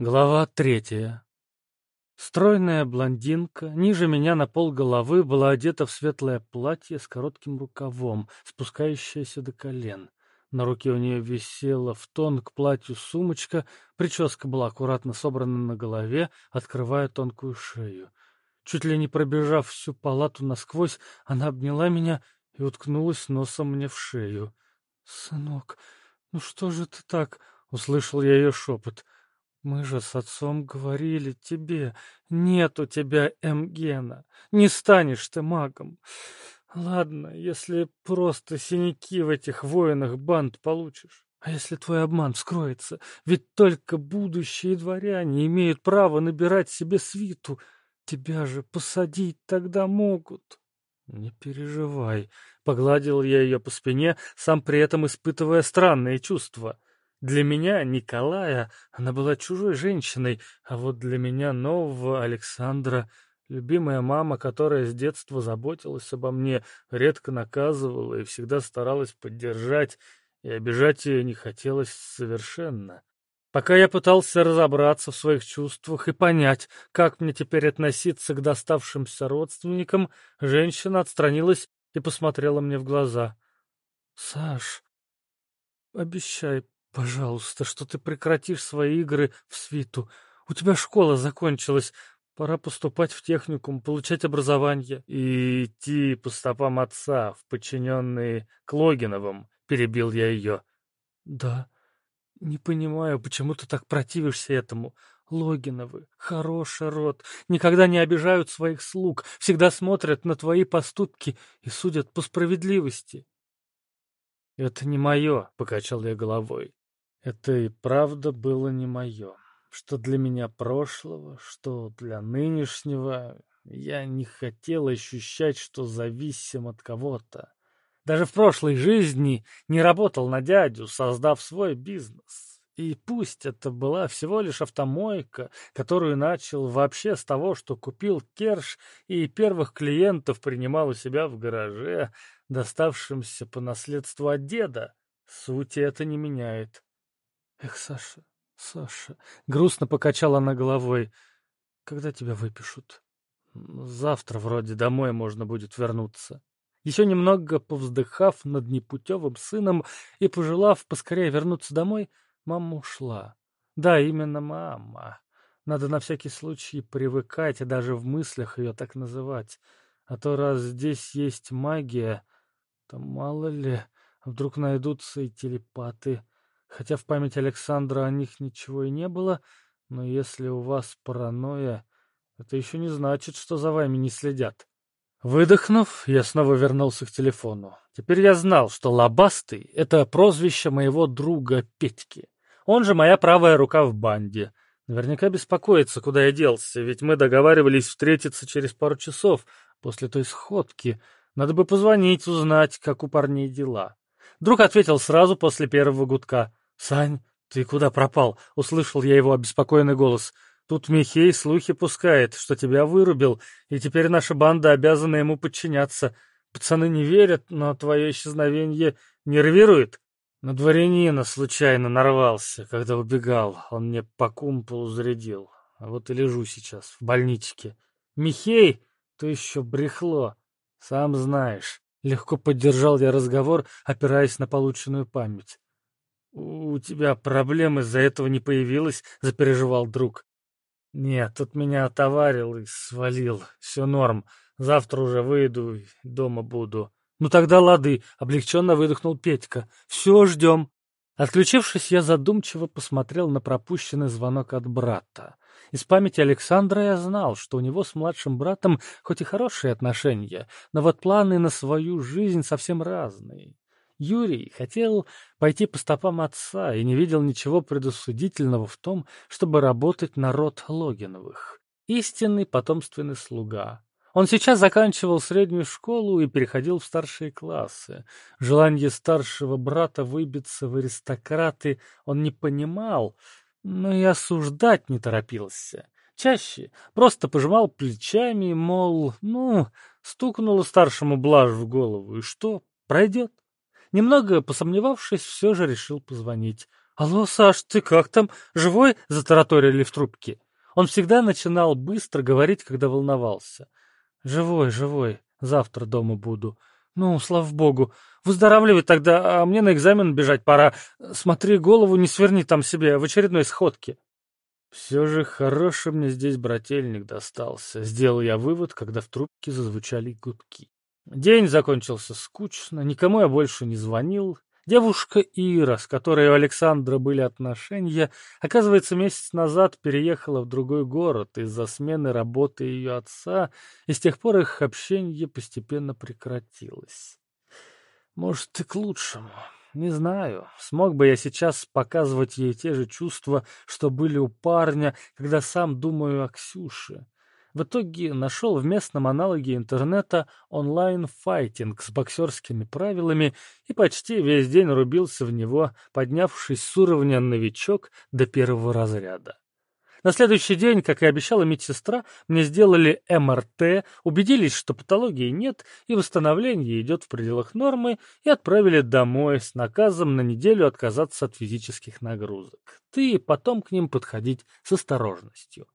Глава третья. Стройная блондинка, ниже меня на пол головы, была одета в светлое платье с коротким рукавом, спускающееся до колен. На руке у нее висела в тон к платью сумочка, прическа была аккуратно собрана на голове, открывая тонкую шею. Чуть ли не пробежав всю палату насквозь, она обняла меня и уткнулась носом мне в шею. — Сынок, ну что же ты так? — услышал я ее шепот. — мы же с отцом говорили тебе, нет у тебя М-гена, не станешь ты магом. Ладно, если просто синяки в этих воинах банд получишь. А если твой обман вскроется? Ведь только будущие дворяне имеют право набирать себе свиту. Тебя же посадить тогда могут. Не переживай, — погладил я ее по спине, сам при этом испытывая странные чувства. — для меня, Николая, она была чужой женщиной, а вот для меня нового Александра, любимая мама, которая с детства заботилась обо мне, редко наказывала и всегда старалась поддержать, и обижать ее не хотелось совершенно. Пока я пытался разобраться в своих чувствах и понять, как мне теперь относиться к доставшимся родственникам, женщина отстранилась и посмотрела мне в глаза. — Саш, обещай, Пожалуйста, что ты прекратишь свои игры в свиту. У тебя школа закончилась. Пора поступать в техникум, получать образование. И идти по стопам отца в подчиненные к Логиновым, перебил я ее. Да. Не понимаю, почему ты так противишься этому. Логиновы, хороший род, никогда не обижают своих слуг, всегда смотрят на твои поступки и судят по справедливости. «Это не мое», — покачал я головой. Это и правда было не мое. Что для меня прошлого, что для нынешнего, я не хотел ощущать, что зависим от кого-то. Даже в прошлой жизни не работал на дядю, создав свой бизнес. И пусть это была всего лишь автомойка, которую начал вообще с того, что купил Керш и первых клиентов принимал у себя в гараже, доставшемся по наследству от деда, сути это не меняет. Эх, Саша, Саша, грустно покачала она головой. Когда тебя выпишут? Завтра вроде домой можно будет вернуться. Еще немного повздыхав над непутевым сыном и пожелав поскорее вернуться домой, мама ушла. Да, именно мама. Надо на всякий случай привыкать и даже в мыслях ее так называть. А то раз здесь есть магия, то мало ли, вдруг найдутся и телепаты. Хотя в память Александра о них ничего и не было, но если у вас паранойя, это еще не значит, что за вами не следят. Выдохнув, я снова вернулся к телефону. Теперь я знал, что Лобастый — это прозвище моего друга Петьки. Он же моя правая рука в банде. Наверняка беспокоится, куда я делся, ведь мы договаривались встретиться через пару часов после той сходки. Надо бы позвонить, узнать, как у парней дела. Друг ответил сразу после первого гудка. «Сань, ты куда пропал?» — услышал я его обеспокоенный голос. «Тут Михей слухи пускает, что тебя вырубил, и теперь наша банда обязана ему подчиняться. Пацаны не верят, но твое исчезновение нервирует». На дворянина случайно нарвался, когда убегал. Он мне по кумполу зарядил. А вот и лежу сейчас в больничке. Михей, то еще брехло. Сам знаешь. Легко поддержал я разговор, опираясь на полученную память. «У тебя проблем из-за этого не появилось?» — запереживал друг. «Нет, тут меня отоварил и свалил. Все норм. Завтра уже выйду и дома буду». «Ну тогда лады», — облегченно выдохнул Петька. «Все, ждем». Отключившись, я задумчиво посмотрел на пропущенный звонок от брата. Из памяти Александра я знал, что у него с младшим братом хоть и хорошие отношения, но вот планы на свою жизнь совсем разные. Юрий хотел пойти по стопам отца и не видел ничего предосудительного в том, чтобы работать на род Логиновых. Истинный потомственный слуга. Он сейчас заканчивал среднюю школу и переходил в старшие классы. Желание старшего брата выбиться в аристократы он не понимал, но и осуждать не торопился. Чаще просто пожимал плечами, мол, ну, стукнуло старшему блажь в голову, и что, пройдет? Немного посомневавшись, все же решил позвонить. «Алло, Саш, ты как там? Живой?» — затараторили в трубке. Он всегда начинал быстро говорить, когда волновался. «Живой, живой. Завтра дома буду. Ну, слава богу. Выздоравливай тогда, а мне на экзамен бежать пора. Смотри, голову не сверни там себе в очередной сходке». Все же хороший мне здесь брательник достался, сделал я вывод, когда в трубке зазвучали гудки. День закончился скучно, никому я больше не звонил. Девушка Ира, с которой у Александра были отношения, оказывается, месяц назад переехала в другой город из-за смены работы ее отца, и с тех пор их общение постепенно прекратилось. Может, и к лучшему. Не знаю, смог бы я сейчас показывать ей те же чувства, что были у парня, когда сам думаю о Ксюше. В итоге нашел в местном аналоге интернета онлайн-файтинг с боксерскими правилами и почти весь день рубился в него, поднявшись с уровня новичок до первого разряда. На следующий день, как и обещала медсестра, мне сделали МРТ, убедились, что патологии нет и восстановление идет в пределах нормы, и отправили домой с наказом на неделю отказаться от физических нагрузок. Ты потом к ним подходить с осторожностью.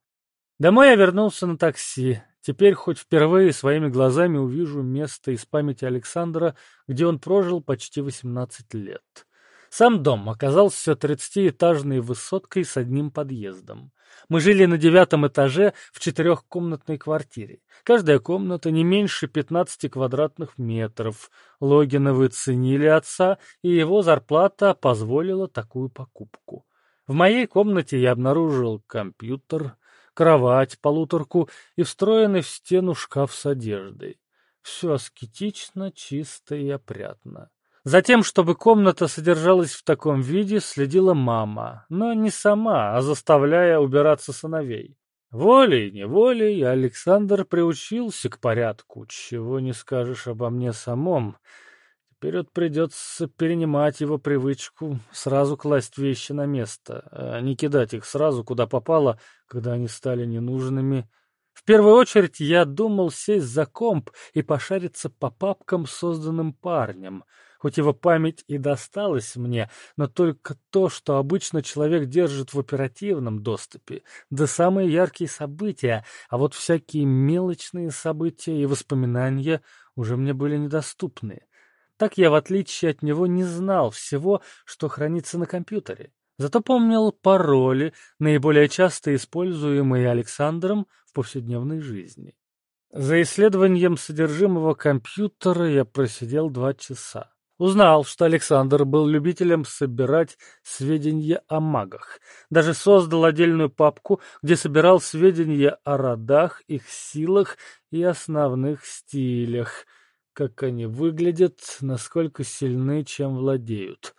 Домой я вернулся на такси. Теперь хоть впервые своими глазами увижу место из памяти Александра, где он прожил почти 18 лет. Сам дом оказался тридцатиэтажной высоткой с одним подъездом. Мы жили на девятом этаже в четырехкомнатной квартире. Каждая комната не меньше 15 квадратных метров. Логиновы ценили отца, и его зарплата позволила такую покупку. В моей комнате я обнаружил компьютер, кровать, полуторку и встроенный в стену шкаф с одеждой. Все аскетично, чисто и опрятно. Затем, чтобы комната содержалась в таком виде, следила мама, но не сама, а заставляя убираться сыновей. Волей-неволей Александр приучился к порядку, чего не скажешь обо мне самом. Вот придется перенимать его привычку сразу класть вещи на место, а не кидать их сразу, куда попало, когда они стали ненужными, в первую очередь я думал сесть за комп и пошариться по папкам, созданным парнем. Хоть его память и досталась мне, но только то, что обычно человек держит в оперативном доступе, да самые яркие события, а вот всякие мелочные события и воспоминания уже мне были недоступны. Так я, в отличие от него, не знал всего, что хранится на компьютере. Зато помнил пароли, наиболее часто используемые Александром в повседневной жизни. За исследованием содержимого компьютера я просидел два часа. Узнал, что Александр был любителем собирать сведения о магах. Даже создал отдельную папку, где собирал сведения о родах, их силах и основных стилях. Как они выглядят, насколько сильны, чем владеют.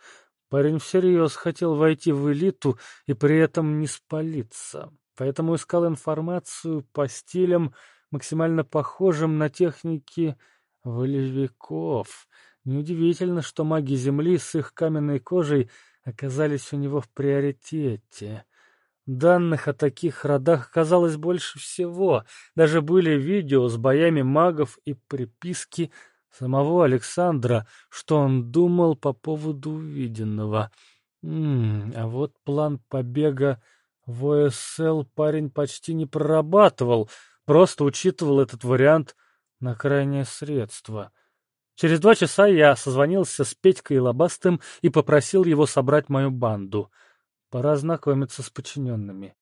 Парень всерьез хотел войти в элиту и при этом не спалиться, поэтому искал информацию по стилям, максимально похожим на техники волевиков. Неудивительно, что маги Земли с их каменной кожей оказались у него в приоритете. Данных о таких родах оказалось больше всего. Даже были видео с боями магов и приписки самого Александра, что он думал по поводу увиденного. М -м, а вот план побега в ОСЛ парень почти не прорабатывал, просто учитывал этот вариант на крайнее средство. Через два часа я созвонился с Петькой Лобастым и попросил его собрать мою банду. Пора знакомиться с подчиненными.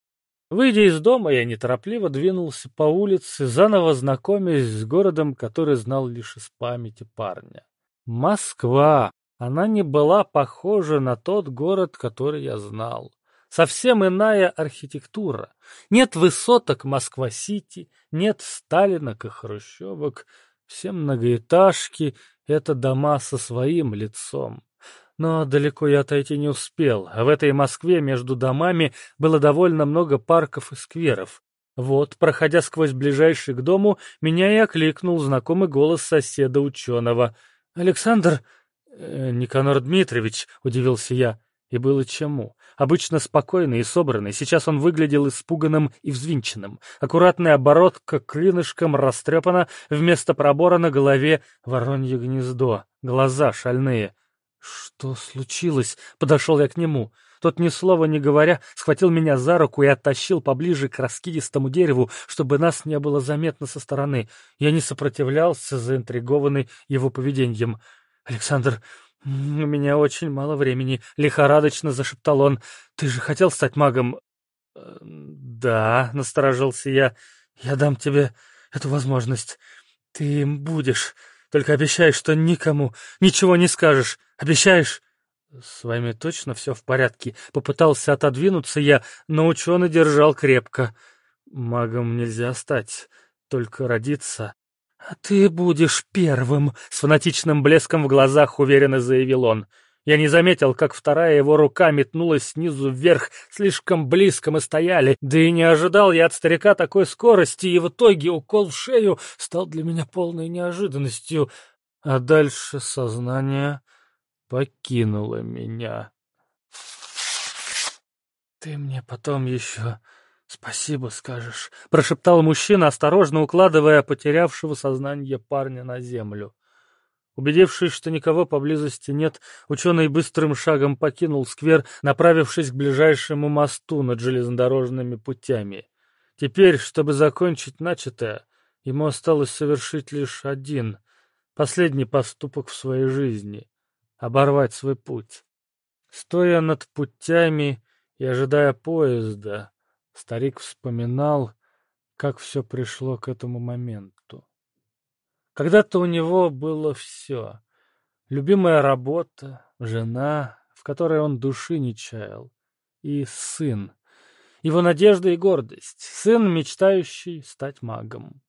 Выйдя из дома, я неторопливо двинулся по улице, заново знакомясь с городом, который знал лишь из памяти парня. Москва! Она не была похожа на тот город, который я знал. Совсем иная архитектура. Нет высоток Москва-Сити, нет Сталинок и Хрущевок. Все многоэтажки — это дома со своим лицом. Но далеко я отойти не успел, в этой Москве между домами было довольно много парков и скверов. Вот, проходя сквозь ближайший к дому, меня и окликнул знакомый голос соседа-ученого. «Александр...» э, «Никанор Дмитриевич», — удивился я. И было чему. Обычно спокойный и собранный, сейчас он выглядел испуганным и взвинченным. Аккуратная оборотка клинышком растрепана, вместо пробора на голове воронье гнездо, глаза шальные. «Что случилось?» — подошел я к нему. Тот, ни слова не говоря, схватил меня за руку и оттащил поближе к раскидистому дереву, чтобы нас не было заметно со стороны. Я не сопротивлялся, заинтригованный его поведением. «Александр, у меня очень мало времени», — лихорадочно зашептал он. «Ты же хотел стать магом?» «Э, «Да», — насторожился я. «Я дам тебе эту возможность. Ты им будешь. Только обещай, что никому ничего не скажешь. Обещаешь?» «С вами точно все в порядке?» Попытался отодвинуться я, но ученый держал крепко. «Магом нельзя стать, только родиться». «А ты будешь первым!» — с фанатичным блеском в глазах уверенно заявил он. Я не заметил, как вторая его рука метнулась снизу вверх, слишком близко мы стояли, да и не ожидал я от старика такой скорости, и в итоге укол в шею стал для меня полной неожиданностью. А дальше сознание покинуло меня. «Ты мне потом еще спасибо скажешь», — прошептал мужчина, осторожно укладывая потерявшего сознание парня на землю. Убедившись, что никого поблизости нет, ученый быстрым шагом покинул сквер, направившись к ближайшему мосту над железнодорожными путями. Теперь, чтобы закончить начатое, ему осталось совершить лишь один, последний поступок в своей жизни — оборвать свой путь. Стоя над путями и ожидая поезда, старик вспоминал, как все пришло к этому моменту. Когда-то у него было все. Любимая работа, жена, в которой он души не чаял, и сын. Его надежда и гордость. Сын, мечтающий стать магом.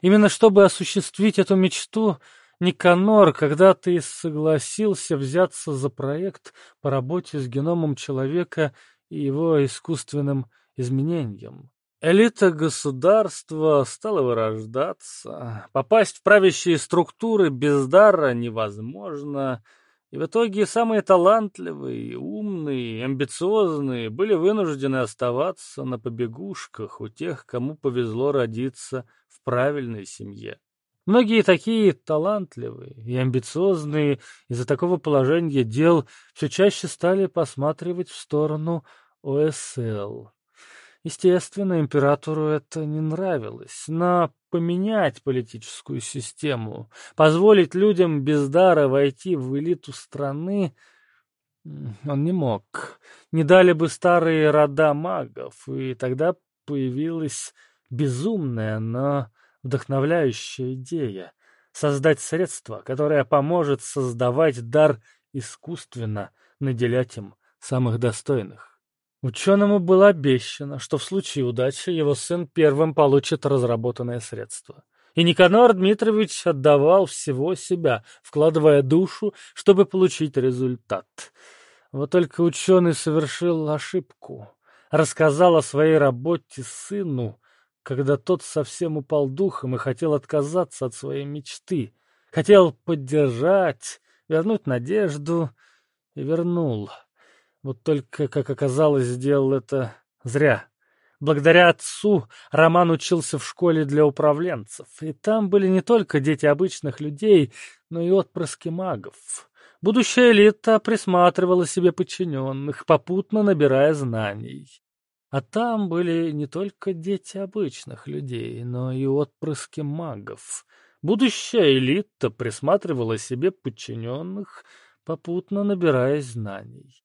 Именно чтобы осуществить эту мечту, Никанор когда-то и согласился взяться за проект по работе с геномом человека и его искусственным изменением. Элита государства стала вырождаться. Попасть в правящие структуры без дара невозможно. И в итоге самые талантливые, умные, амбициозные были вынуждены оставаться на побегушках у тех, кому повезло родиться в правильной семье. Многие такие талантливые и амбициозные из-за такого положения дел все чаще стали посматривать в сторону ОСЛ. Естественно, императору это не нравилось, но поменять политическую систему, позволить людям без дара войти в элиту страны он не мог. Не дали бы старые рода магов, и тогда появилась безумная, но вдохновляющая идея — создать средство, которое поможет создавать дар искусственно, наделять им самых достойных. Ученому было обещано, что в случае удачи его сын первым получит разработанное средство. И Никанор Дмитриевич отдавал всего себя, вкладывая душу, чтобы получить результат. Вот только ученый совершил ошибку. Рассказал о своей работе сыну, когда тот совсем упал духом и хотел отказаться от своей мечты. Хотел поддержать, вернуть надежду и вернул. Вот только, как оказалось, сделал это зря. Благодаря отцу Роман учился в школе для управленцев, и там были не только дети обычных людей, но и отпрыски магов. Будущая элита присматривала себе подчиненных, попутно набирая знаний. А там были не только дети обычных людей, но и отпрыски магов. Будущая элита присматривала себе подчиненных, попутно набирая знаний.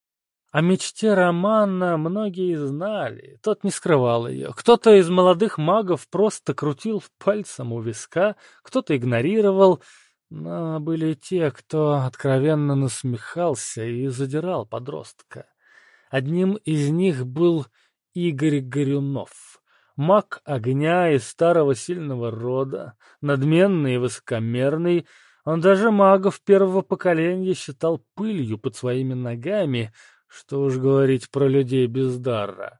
О мечте Романа многие знали, тот не скрывал ее. Кто-то из молодых магов просто крутил пальцем у виска, кто-то игнорировал, но были те, кто откровенно насмехался и задирал подростка. Одним из них был Игорь Горюнов, маг огня из старого сильного рода, надменный и высокомерный, он даже магов первого поколения считал пылью под своими ногами — что уж говорить про людей без дара.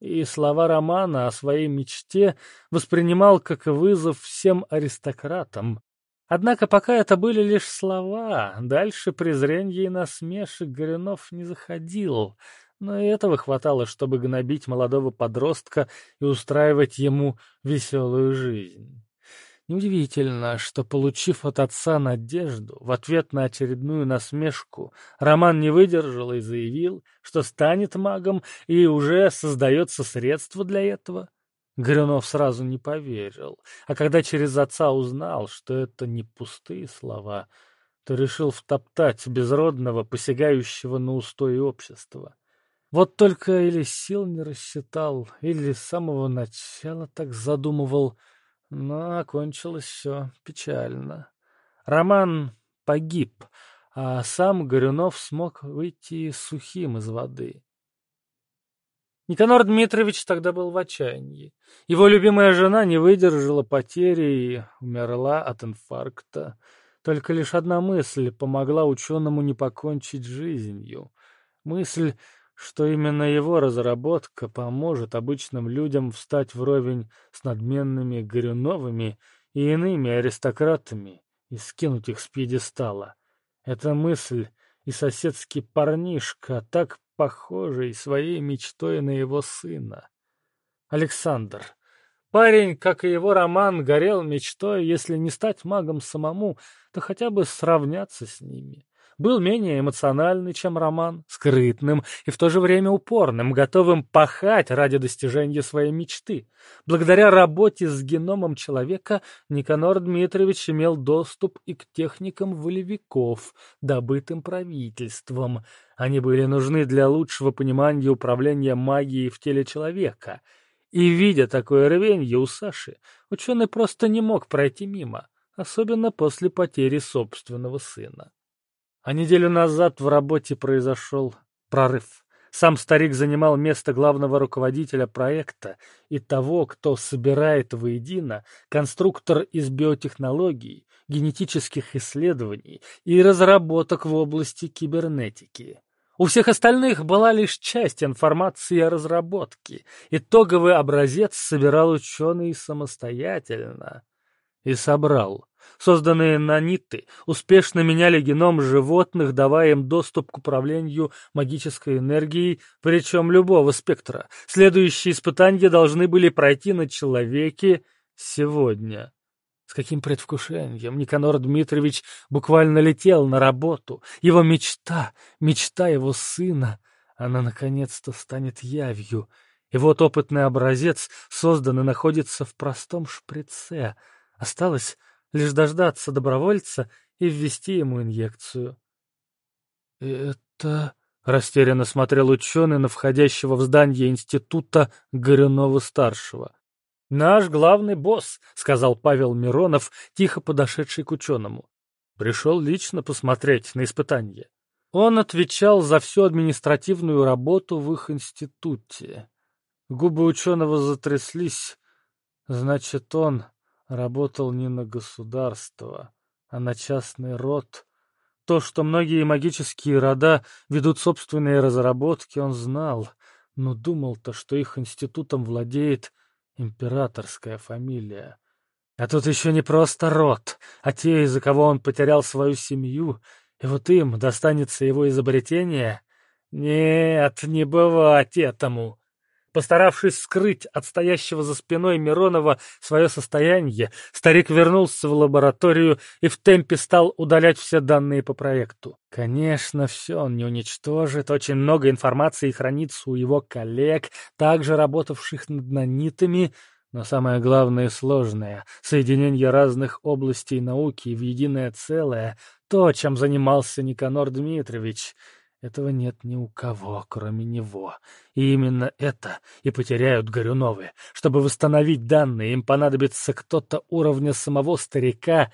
И слова Романа о своей мечте воспринимал как вызов всем аристократам. Однако пока это были лишь слова, дальше презренья и насмешек Горюнов не заходил, но и этого хватало, чтобы гнобить молодого подростка и устраивать ему веселую жизнь. Неудивительно, что, получив от отца надежду, в ответ на очередную насмешку, Роман не выдержал и заявил, что станет магом и уже создается средство для этого. Горюнов сразу не поверил, а когда через отца узнал, что это не пустые слова, то решил втоптать безродного, посягающего на устои общества. Вот только или сил не рассчитал, или с самого начала так задумывал — но окончилось все печально. Роман погиб, а сам Горюнов смог выйти сухим из воды. Никанор Дмитриевич тогда был в отчаянии. Его любимая жена не выдержала потери и умерла от инфаркта. Только лишь одна мысль помогла ученому не покончить жизнью. Мысль что именно его разработка поможет обычным людям встать вровень с надменными Горюновыми и иными аристократами и скинуть их с пьедестала. Эта мысль и соседский парнишка, так похожий своей мечтой на его сына. Александр. Парень, как и его роман, горел мечтой, если не стать магом самому, то хотя бы сравняться с ними был менее эмоциональный, чем Роман, скрытным и в то же время упорным, готовым пахать ради достижения своей мечты. Благодаря работе с геномом человека Никанор Дмитриевич имел доступ и к техникам волевиков, добытым правительством. Они были нужны для лучшего понимания управления магией в теле человека. И, видя такое рвенье у Саши, ученый просто не мог пройти мимо, особенно после потери собственного сына. А неделю назад в работе произошел прорыв. Сам старик занимал место главного руководителя проекта и того, кто собирает воедино конструктор из биотехнологий, генетических исследований и разработок в области кибернетики. У всех остальных была лишь часть информации о разработке. Итоговый образец собирал ученый самостоятельно. И собрал. Созданные наниты успешно меняли геном животных, давая им доступ к управлению магической энергией, причем любого спектра. Следующие испытания должны были пройти на человеке сегодня. С каким предвкушением Никанор Дмитриевич буквально летел на работу. Его мечта, мечта его сына, она наконец-то станет явью. И вот опытный образец создан и находится в простом шприце. Осталось лишь дождаться добровольца и ввести ему инъекцию. «Это...» — растерянно смотрел ученый на входящего в здание института Горюнова-старшего. «Наш главный босс», — сказал Павел Миронов, тихо подошедший к ученому. «Пришел лично посмотреть на испытание». Он отвечал за всю административную работу в их институте. Губы ученого затряслись. Значит, он работал не на государство, а на частный род. То, что многие магические рода ведут собственные разработки, он знал, но думал-то, что их институтом владеет императорская фамилия. А тут еще не просто род, а те, из-за кого он потерял свою семью, и вот им достанется его изобретение? Нет, не бывать этому. Постаравшись скрыть от стоящего за спиной Миронова свое состояние, старик вернулся в лабораторию и в темпе стал удалять все данные по проекту. Конечно, все он не уничтожит, очень много информации хранится у его коллег, также работавших над нанитами, но самое главное и сложное — соединение разных областей науки в единое целое — то, чем занимался Никанор Дмитриевич — этого нет ни у кого, кроме него. И именно это и потеряют Горюновы. Чтобы восстановить данные, им понадобится кто-то уровня самого старика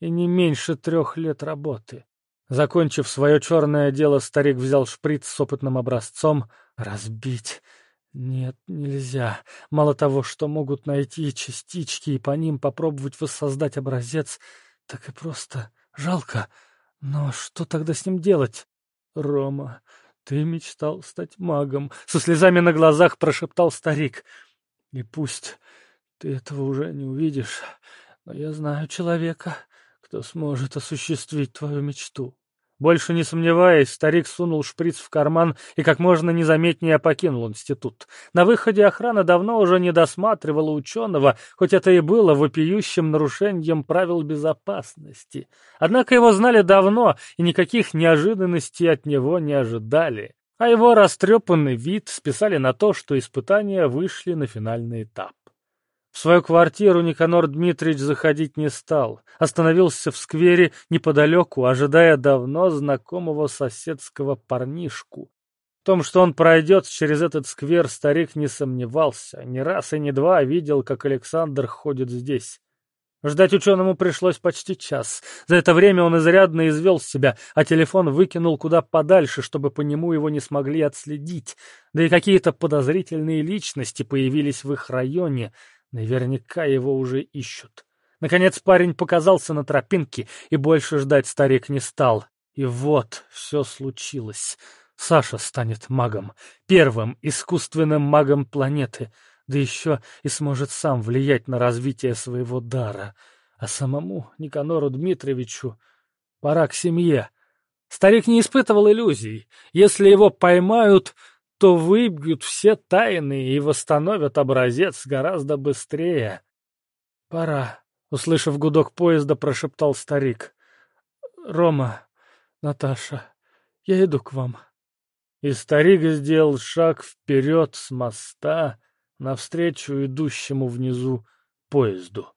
и не меньше трех лет работы. Закончив свое черное дело, старик взял шприц с опытным образцом. Разбить? Нет, нельзя. Мало того, что могут найти частички и по ним попробовать воссоздать образец, так и просто жалко. Но что тогда с ним делать? «Рома, ты мечтал стать магом», — со слезами на глазах прошептал старик. «И пусть ты этого уже не увидишь, но я знаю человека, кто сможет осуществить твою мечту. Больше не сомневаясь, старик сунул шприц в карман и как можно незаметнее покинул институт. На выходе охрана давно уже не досматривала ученого, хоть это и было вопиющим нарушением правил безопасности. Однако его знали давно, и никаких неожиданностей от него не ожидали. А его растрепанный вид списали на то, что испытания вышли на финальный этап. В свою квартиру Никанор Дмитриевич заходить не стал. Остановился в сквере неподалеку, ожидая давно знакомого соседского парнишку. В том, что он пройдет через этот сквер, старик не сомневался. Не раз и не два видел, как Александр ходит здесь. Ждать ученому пришлось почти час. За это время он изрядно извел себя, а телефон выкинул куда подальше, чтобы по нему его не смогли отследить. Да и какие-то подозрительные личности появились в их районе — Наверняка его уже ищут. Наконец парень показался на тропинке, и больше ждать старик не стал. И вот все случилось. Саша станет магом, первым искусственным магом планеты, да еще и сможет сам влиять на развитие своего дара. А самому Никанору Дмитриевичу пора к семье. Старик не испытывал иллюзий. Если его поймают, то выбьют все тайны и восстановят образец гораздо быстрее. — Пора, — услышав гудок поезда, прошептал старик. — Рома, Наташа, я иду к вам. И старик сделал шаг вперед с моста навстречу идущему внизу поезду.